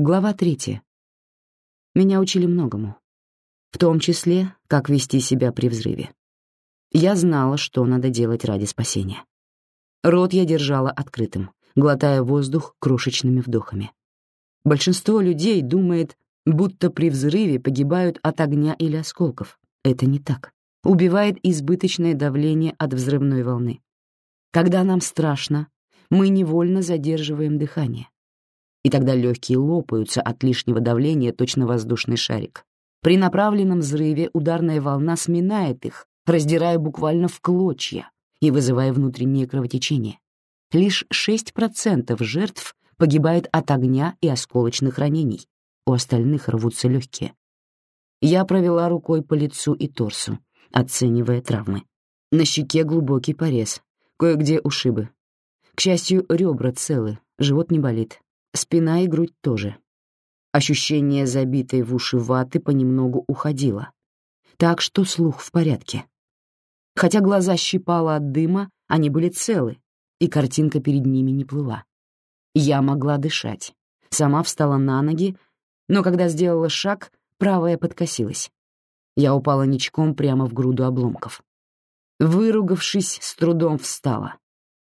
Глава третья. Меня учили многому, в том числе, как вести себя при взрыве. Я знала, что надо делать ради спасения. Рот я держала открытым, глотая воздух крошечными вдохами. Большинство людей думает, будто при взрыве погибают от огня или осколков. Это не так. Убивает избыточное давление от взрывной волны. Когда нам страшно, мы невольно задерживаем дыхание и тогда легкие лопаются от лишнего давления точно воздушный шарик. При направленном взрыве ударная волна сминает их, раздирая буквально в клочья и вызывая внутреннее кровотечение. Лишь 6% жертв погибает от огня и осколочных ранений, у остальных рвутся легкие. Я провела рукой по лицу и торсу, оценивая травмы. На щеке глубокий порез, кое-где ушибы. К счастью, ребра целы, живот не болит. Спина и грудь тоже. Ощущение забитой в уши ваты понемногу уходило. Так что слух в порядке. Хотя глаза щипало от дыма, они были целы, и картинка перед ними не плыла. Я могла дышать. Сама встала на ноги, но когда сделала шаг, правая подкосилась. Я упала ничком прямо в груду обломков. Выругавшись, с трудом встала.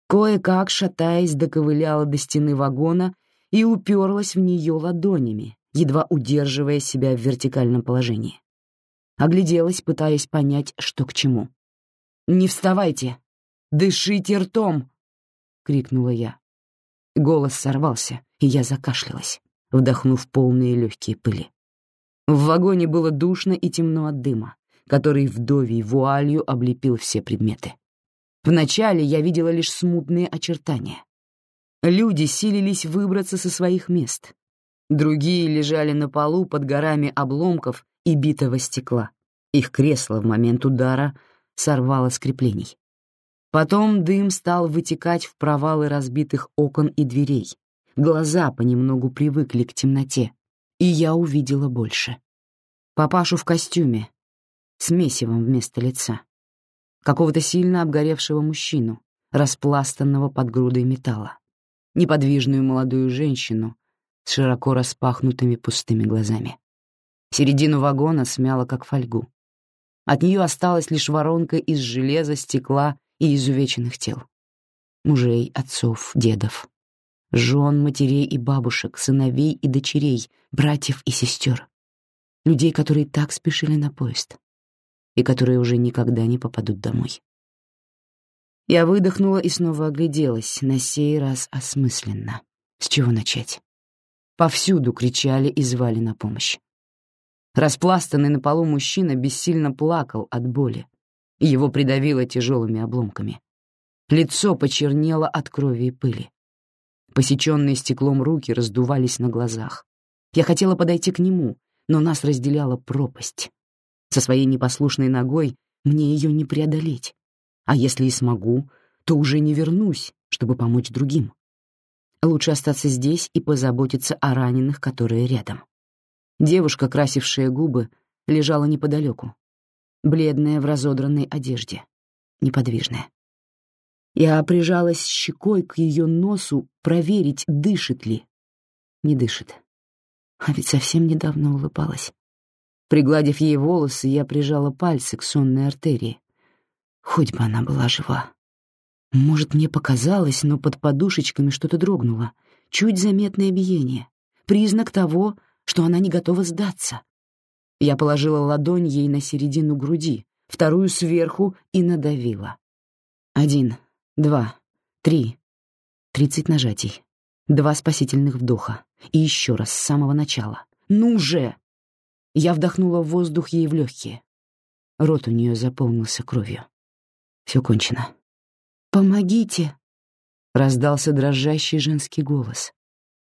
Кое-как, шатаясь, доковыляла до стены вагона и уперлась в нее ладонями, едва удерживая себя в вертикальном положении. Огляделась, пытаясь понять, что к чему. «Не вставайте! Дышите ртом!» — крикнула я. Голос сорвался, и я закашлялась, вдохнув полные легкие пыли. В вагоне было душно и темно от дыма, который вдовий вуалью облепил все предметы. Вначале я видела лишь смутные очертания. Люди силились выбраться со своих мест. Другие лежали на полу под горами обломков и битого стекла. Их кресло в момент удара сорвало с креплений. Потом дым стал вытекать в провалы разбитых окон и дверей. Глаза понемногу привыкли к темноте, и я увидела больше. Папашу в костюме, с месивом вместо лица. Какого-то сильно обгоревшего мужчину, распластанного под грудой металла неподвижную молодую женщину с широко распахнутыми пустыми глазами. Середину вагона смяло, как фольгу. От нее осталась лишь воронка из железа, стекла и изувеченных тел. Мужей, отцов, дедов, жен, матерей и бабушек, сыновей и дочерей, братьев и сестер. Людей, которые так спешили на поезд и которые уже никогда не попадут домой. Я выдохнула и снова огляделась, на сей раз осмысленно. С чего начать? Повсюду кричали и звали на помощь. Распластанный на полу мужчина бессильно плакал от боли. Его придавило тяжелыми обломками. Лицо почернело от крови и пыли. Посеченные стеклом руки раздувались на глазах. Я хотела подойти к нему, но нас разделяла пропасть. Со своей непослушной ногой мне ее не преодолеть. А если и смогу, то уже не вернусь, чтобы помочь другим. Лучше остаться здесь и позаботиться о раненых, которые рядом. Девушка, красившая губы, лежала неподалеку, бледная в разодранной одежде, неподвижная. Я прижалась щекой к ее носу проверить, дышит ли. Не дышит. А ведь совсем недавно улыбалась. Пригладив ей волосы, я прижала пальцы к сонной артерии, Хоть бы она была жива. Может, мне показалось, но под подушечками что-то дрогнуло. Чуть заметное биение. Признак того, что она не готова сдаться. Я положила ладонь ей на середину груди, вторую сверху и надавила. Один, два, три. Тридцать нажатий. Два спасительных вдоха. И еще раз с самого начала. «Ну же!» Я вдохнула воздух ей в легкие. Рот у нее заполнился кровью. Все кончено. «Помогите!» — раздался дрожащий женский голос.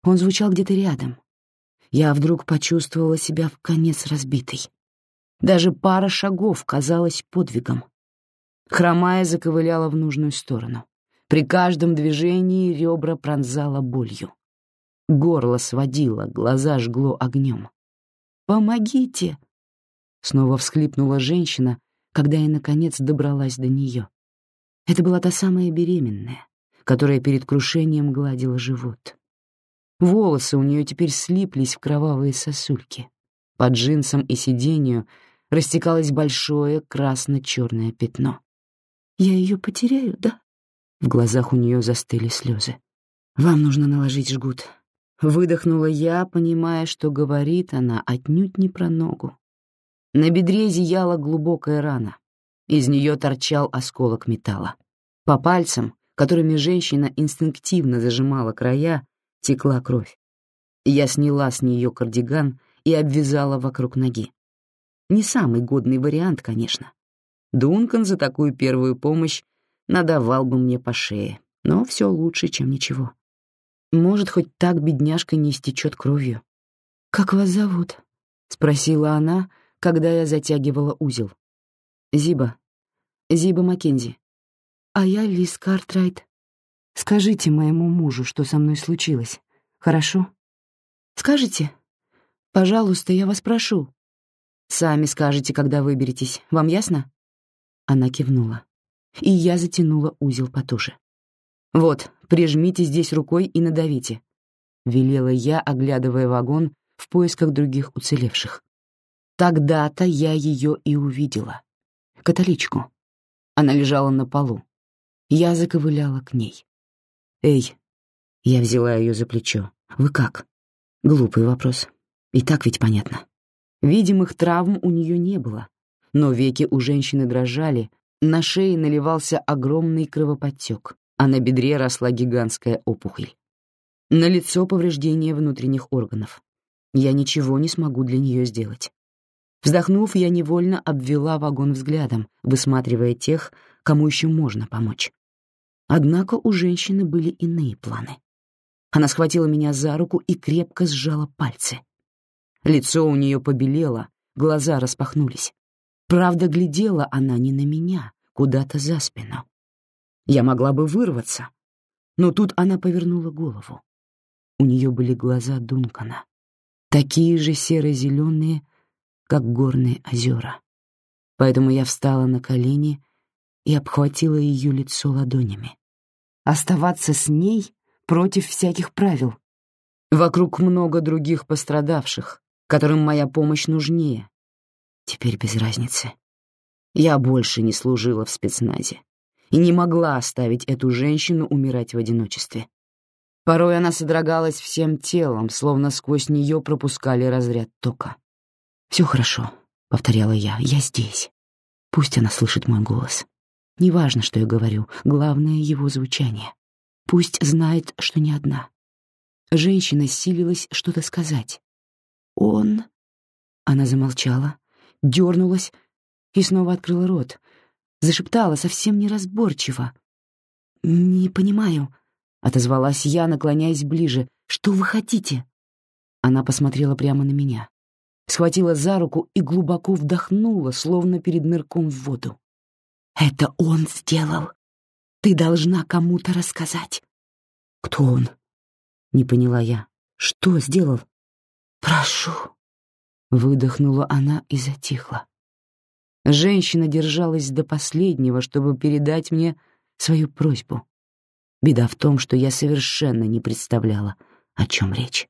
Он звучал где-то рядом. Я вдруг почувствовала себя в конец разбитой. Даже пара шагов казалась подвигом. Хромая заковыляла в нужную сторону. При каждом движении ребра пронзала болью. Горло сводило, глаза жгло огнем. «Помогите!» Снова всхлипнула женщина, когда я, наконец, добралась до нее. Это была та самая беременная, которая перед крушением гладила живот. Волосы у нее теперь слиплись в кровавые сосульки. Под джинсом и сиденью растекалось большое красно-черное пятно. «Я ее потеряю, да?» В глазах у нее застыли слезы. «Вам нужно наложить жгут». Выдохнула я, понимая, что говорит она отнюдь не про ногу. На бедре зияла глубокая рана. Из нее торчал осколок металла. По пальцам, которыми женщина инстинктивно зажимала края, текла кровь. Я сняла с нее кардиган и обвязала вокруг ноги. Не самый годный вариант, конечно. Дункан за такую первую помощь надавал бы мне по шее, но все лучше, чем ничего. Может, хоть так бедняжка не истечет кровью. «Как вас зовут?» — спросила она, когда я затягивала узел. «Зиба. Зиба Маккензи. А я Лиз Картрайт. Скажите моему мужу, что со мной случилось, хорошо? Скажите? Пожалуйста, я вас прошу. Сами скажете, когда выберетесь. Вам ясно? Она кивнула. И я затянула узел потуже. Вот, прижмите здесь рукой и надавите. Велела я, оглядывая вагон в поисках других уцелевших. Тогда-то я ее и увидела. Католичку. Она лежала на полу. Я заковыляла к ней. «Эй!» Я взяла ее за плечо. «Вы как?» Глупый вопрос. И так ведь понятно. Видимых травм у нее не было, но веки у женщины дрожали, на шее наливался огромный кровоподтек, а на бедре росла гигантская опухоль. На лицо повреждение внутренних органов. Я ничего не смогу для нее сделать. Вздохнув, я невольно обвела вагон взглядом, высматривая тех, кому еще можно помочь. Однако у женщины были иные планы. Она схватила меня за руку и крепко сжала пальцы. Лицо у нее побелело, глаза распахнулись. Правда, глядела она не на меня, куда-то за спину. Я могла бы вырваться, но тут она повернула голову. У нее были глаза Дункана, такие же серо-зеленые, как горные озера. Поэтому я встала на колени и обхватила ее лицо ладонями. Оставаться с ней против всяких правил. Вокруг много других пострадавших, которым моя помощь нужнее. Теперь без разницы. Я больше не служила в спецназе и не могла оставить эту женщину умирать в одиночестве. Порой она содрогалась всем телом, словно сквозь нее пропускали разряд тока. «Все хорошо», — повторяла я, — «я здесь. Пусть она слышит мой голос. Неважно, что я говорю, главное — его звучание. Пусть знает, что не одна. Женщина силилась что-то сказать. «Он...» Она замолчала, дернулась и снова открыла рот. Зашептала совсем неразборчиво. «Не понимаю», — отозвалась я, наклоняясь ближе. «Что вы хотите?» Она посмотрела прямо на меня, схватила за руку и глубоко вдохнула, словно перед нырком в воду. Это он сделал. Ты должна кому-то рассказать. Кто он? Не поняла я. Что сделал? Прошу. Выдохнула она и затихла. Женщина держалась до последнего, чтобы передать мне свою просьбу. Беда в том, что я совершенно не представляла, о чем речь.